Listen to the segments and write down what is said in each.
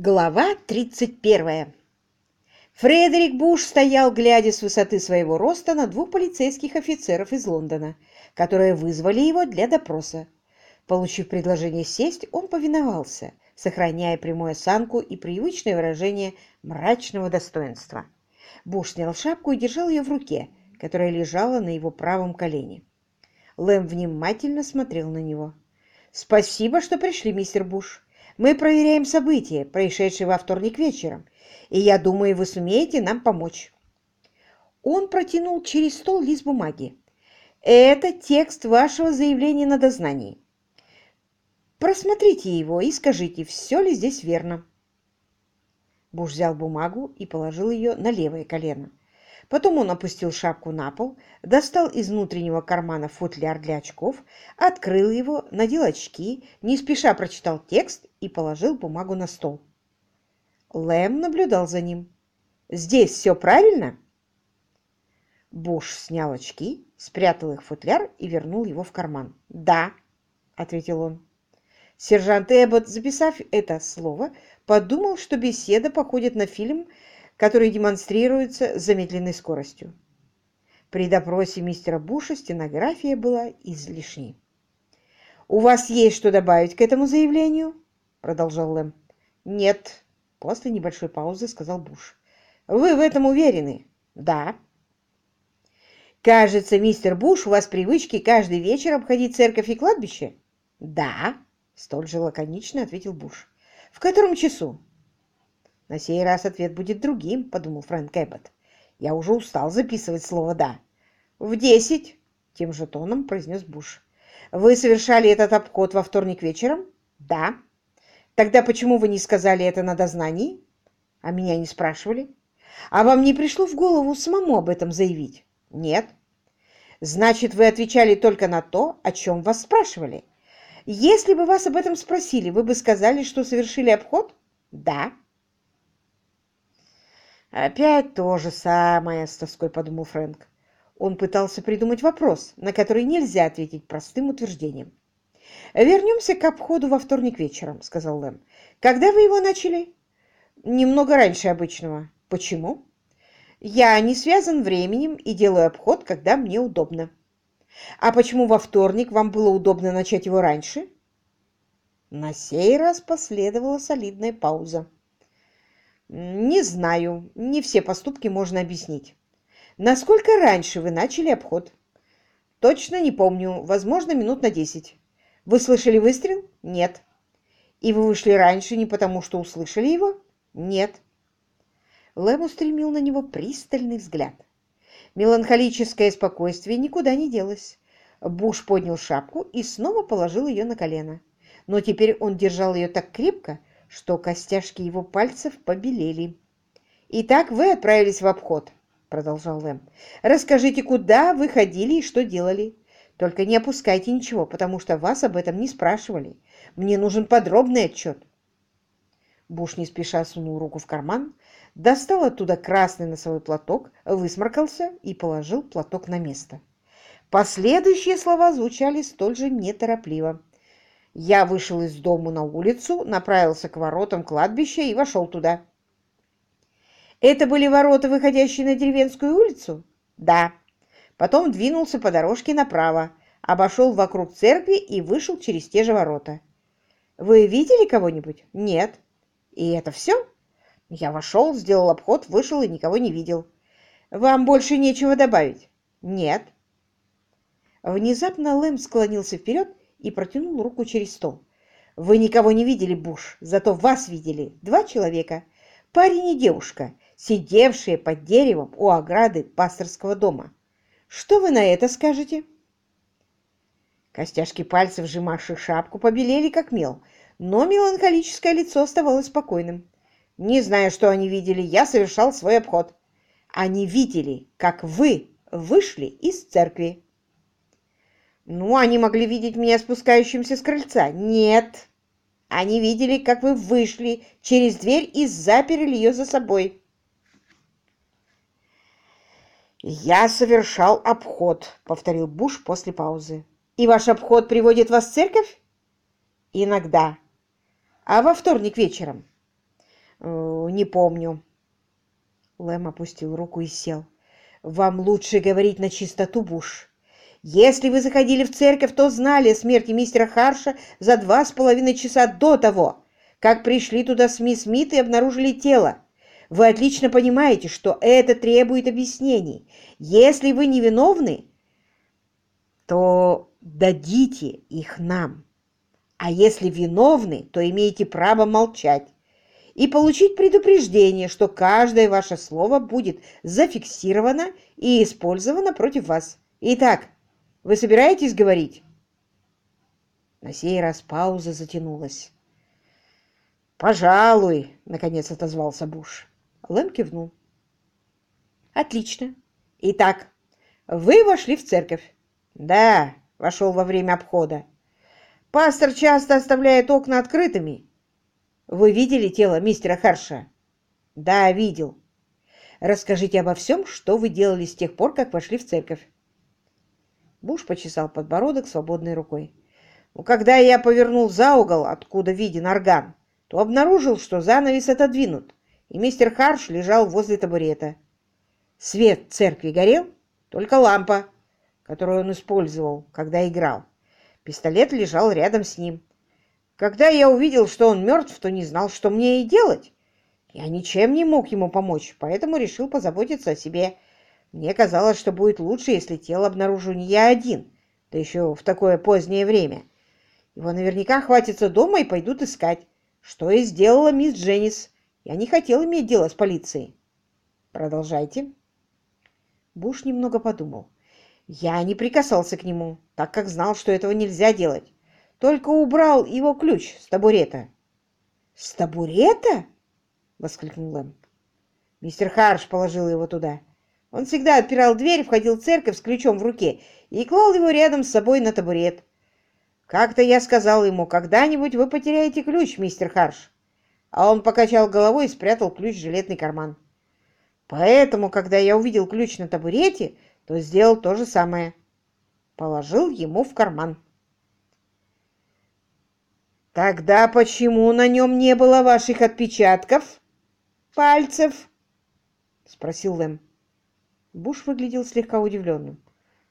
Глава 31. Фредерик Буш стоял, глядя с высоты своего роста на двух полицейских офицеров из Лондона, которые вызвали его для допроса. Получив предложение сесть, он повиновался, сохраняя прямую осанку и привычное выражение мрачного достоинства. Буш снял шапку и держал ее в руке, которая лежала на его правом колене. Лэм внимательно смотрел на него. «Спасибо, что пришли, мистер Буш. Мы проверяем события, происшедшие во вторник вечером, и я думаю, вы сумеете нам помочь». Он протянул через стол лист бумаги. «Это текст вашего заявления на дознании. Просмотрите его и скажите, все ли здесь верно». Буш взял бумагу и положил ее на левое колено. Потом он опустил шапку на пол, достал из внутреннего кармана футляр для очков, открыл его, надел очки, не спеша прочитал текст и положил бумагу на стол. Лэм наблюдал за ним. «Здесь все правильно?» Буш снял очки, спрятал их в футляр и вернул его в карман. «Да», — ответил он. Сержант Эббот, записав это слово, подумал, что беседа походит на фильм который демонстрируется замедленной скоростью. При допросе мистера Буша стенография была излишней. «У вас есть что добавить к этому заявлению?» — продолжал Лэм. «Нет», — после небольшой паузы сказал Буш. «Вы в этом уверены?» «Да». «Кажется, мистер Буш, у вас привычки каждый вечер обходить церковь и кладбище?» «Да», — столь же лаконично ответил Буш. «В котором часу?» На сей раз ответ будет другим, подумал Фрэнк Эббот. Я уже устал записывать слово «да». В десять, тем же тоном произнес Буш. Вы совершали этот обход во вторник вечером? Да. Тогда почему вы не сказали это на дознании? А меня не спрашивали? А вам не пришло в голову самому об этом заявить? Нет. Значит, вы отвечали только на то, о чем вас спрашивали. Если бы вас об этом спросили, вы бы сказали, что совершили обход? Да. «Опять то же самое», — с тоской подумал Фрэнк. Он пытался придумать вопрос, на который нельзя ответить простым утверждением. «Вернемся к обходу во вторник вечером», — сказал Лэм. «Когда вы его начали?» «Немного раньше обычного». «Почему?» «Я не связан временем и делаю обход, когда мне удобно». «А почему во вторник вам было удобно начать его раньше?» На сей раз последовала солидная пауза. Не знаю, не все поступки можно объяснить. Насколько раньше вы начали обход? Точно не помню, возможно, минут на десять. Вы слышали выстрел? Нет. И вы вышли раньше не потому, что услышали его? Нет. Лэм устремил на него пристальный взгляд. Меланхолическое спокойствие никуда не делось. Буш поднял шапку и снова положил ее на колено. Но теперь он держал ее так крепко, что костяшки его пальцев побелели. «Итак, вы отправились в обход», — продолжал Лэм. «Расскажите, куда вы ходили и что делали. Только не опускайте ничего, потому что вас об этом не спрашивали. Мне нужен подробный отчет». Буш не спеша сунул руку в карман, достал оттуда красный носовой платок, высморкался и положил платок на место. Последующие слова звучали столь же неторопливо. Я вышел из дому на улицу, направился к воротам кладбища и вошел туда. Это были ворота, выходящие на деревенскую улицу? Да. Потом двинулся по дорожке направо, обошел вокруг церкви и вышел через те же ворота. Вы видели кого-нибудь? Нет. И это все? Я вошел, сделал обход, вышел и никого не видел. Вам больше нечего добавить? Нет. Внезапно Лэм склонился вперед и протянул руку через стол. «Вы никого не видели, Буш, зато вас видели два человека, парень и девушка, сидевшие под деревом у ограды пасторского дома. Что вы на это скажете?» Костяшки пальцев, сжимавших шапку, побелели, как мел, но меланхолическое лицо оставалось спокойным. «Не знаю, что они видели, я совершал свой обход. Они видели, как вы вышли из церкви». Ну, они могли видеть меня спускающимся с крыльца. Нет. Они видели, как вы вышли через дверь и заперли ее за собой. «Я совершал обход», — повторил Буш после паузы. «И ваш обход приводит вас в церковь?» «Иногда. А во вторник вечером?» не помню. Лэм опустил руку и сел. Вам лучше говорить на чистоту, Буш. Если вы заходили в церковь, то знали о смерти мистера Харша за два с половиной часа до того, как пришли туда с мисс Смит и обнаружили тело. Вы отлично понимаете, что это требует объяснений. Если вы невиновны, то дадите их нам. А если виновны, то имеете право молчать и получить предупреждение, что каждое ваше слово будет зафиксировано и использовано против вас. Итак, вы собираетесь говорить? На сей раз пауза затянулась. «Пожалуй», — наконец отозвался Буш. Лэм кивнул. «Отлично. Итак, вы вошли в церковь?» «Да, вошел во время обхода. Пастор часто оставляет окна открытыми. Вы видели тело мистера Харша?» «Да, видел. Расскажите обо всем, что вы делали с тех пор, как вошли в церковь». Буш почесал подбородок свободной рукой. «Ну, когда я повернул за угол, откуда виден орган, то обнаружил, что занавес отодвинут и мистер Харш лежал возле табурета. Свет церкви горел, только лампа, которую он использовал, когда играл. Пистолет лежал рядом с ним. Когда я увидел, что он мертв, то не знал, что мне и делать. Я ничем не мог ему помочь, поэтому решил позаботиться о себе. Мне казалось, что будет лучше, если тело обнаружу не я один, да еще в такое позднее время. Его наверняка хватится дома и пойдут искать, что и сделала мисс Дженнис, я не хотел иметь дело с полицией. Продолжайте. Буш немного подумал. Я не прикасался к нему, так как знал, что этого нельзя делать. Только убрал его ключ с табурета. «С табурета?» — воскликнул Лэм. Мистер Харш положил его туда. Он всегда отпирал дверь, входил в церковь с ключом в руке и клал его рядом с собой на табурет. Как-то я сказал ему, когда-нибудь вы потеряете ключ, мистер Харш а он покачал головой и спрятал ключ в жилетный карман. Поэтому, когда я увидел ключ на табурете, то сделал то же самое. Положил ему в карман. «Тогда почему на нем не было ваших отпечатков? Пальцев?» — спросил Лэм. Буш выглядел слегка удивленным.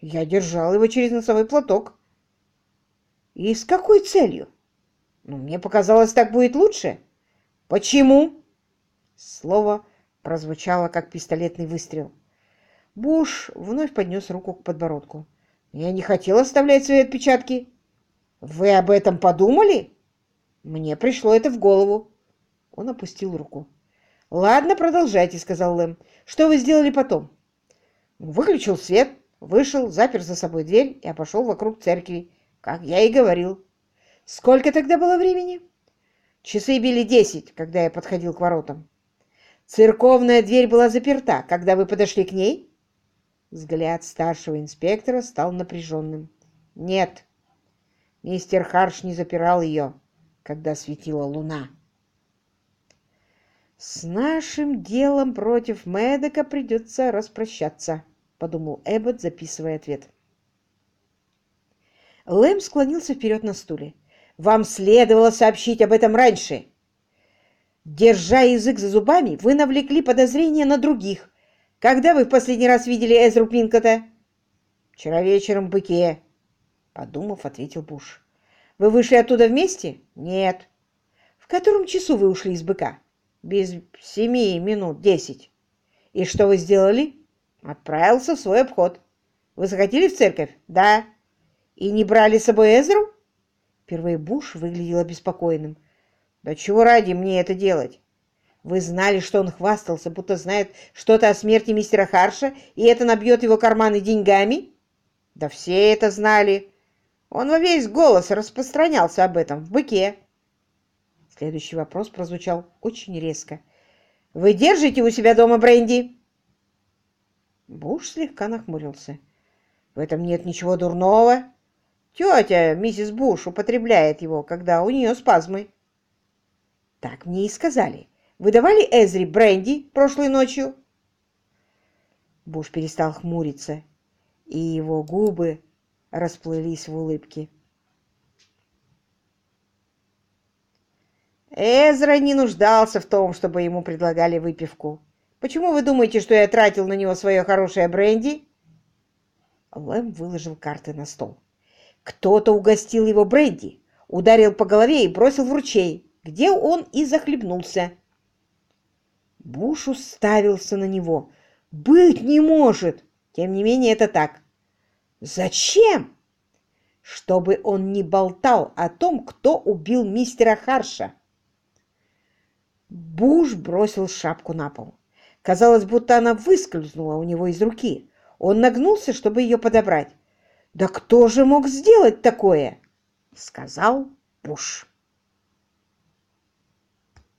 «Я держал его через носовой платок». «И с какой целью?» «Ну, мне показалось, так будет лучше». «Почему?» Слово прозвучало, как пистолетный выстрел. Буш вновь поднес руку к подбородку. «Я не хотел оставлять свои отпечатки». «Вы об этом подумали?» «Мне пришло это в голову». Он опустил руку. «Ладно, продолжайте», — сказал Лэм. «Что вы сделали потом?» «Выключил свет, вышел, запер за собой дверь и обошел вокруг церкви, как я и говорил». «Сколько тогда было времени?» Часы били десять, когда я подходил к воротам. Церковная дверь была заперта, когда вы подошли к ней? Взгляд старшего инспектора стал напряженным. Нет, мистер Харш не запирал ее, когда светила луна. «С нашим делом против Мэддока придется распрощаться», — подумал Эббот, записывая ответ. Лэм склонился вперед на стуле. Вам следовало сообщить об этом раньше. Держа язык за зубами, вы навлекли подозрения на других. Когда вы в последний раз видели Эзру Пинкота? Вчера вечером в быке. Подумав, ответил Буш. Вы вышли оттуда вместе? Нет. В котором часу вы ушли из быка? Без семи минут десять. И что вы сделали? Отправился в свой обход. Вы захотели в церковь? Да. И не брали с собой Эзру? Впервые Буш выглядел обеспокоенным. «Да чего ради мне это делать? Вы знали, что он хвастался, будто знает что-то о смерти мистера Харша, и это набьет его карманы деньгами?» «Да все это знали. Он во весь голос распространялся об этом в быке». Следующий вопрос прозвучал очень резко. «Вы держите у себя дома бренди?» Буш слегка нахмурился. «В этом нет ничего дурного. Тетя, миссис Буш, употребляет его, когда у нее спазмы. Так мне и сказали. Вы давали Эзри бренди прошлой ночью? Буш перестал хмуриться, и его губы расплылись в улыбке. Эзра не нуждался в том, чтобы ему предлагали выпивку. Почему вы думаете, что я тратил на него свое хорошее бренди?» Лэм выложил карты на стол. «Кто-то угостил его бренди, ударил по голове и бросил в ручей, где он и захлебнулся». Буш уставился на него. «Быть не может!» Тем не менее, это так. «Зачем?» «Чтобы он не болтал о том, кто убил мистера Харша». Буш бросил шапку на пол. Казалось, будто она выскользнула у него из руки. Он нагнулся, чтобы ее подобрать. «Да кто же мог сделать такое?» — сказал Буш.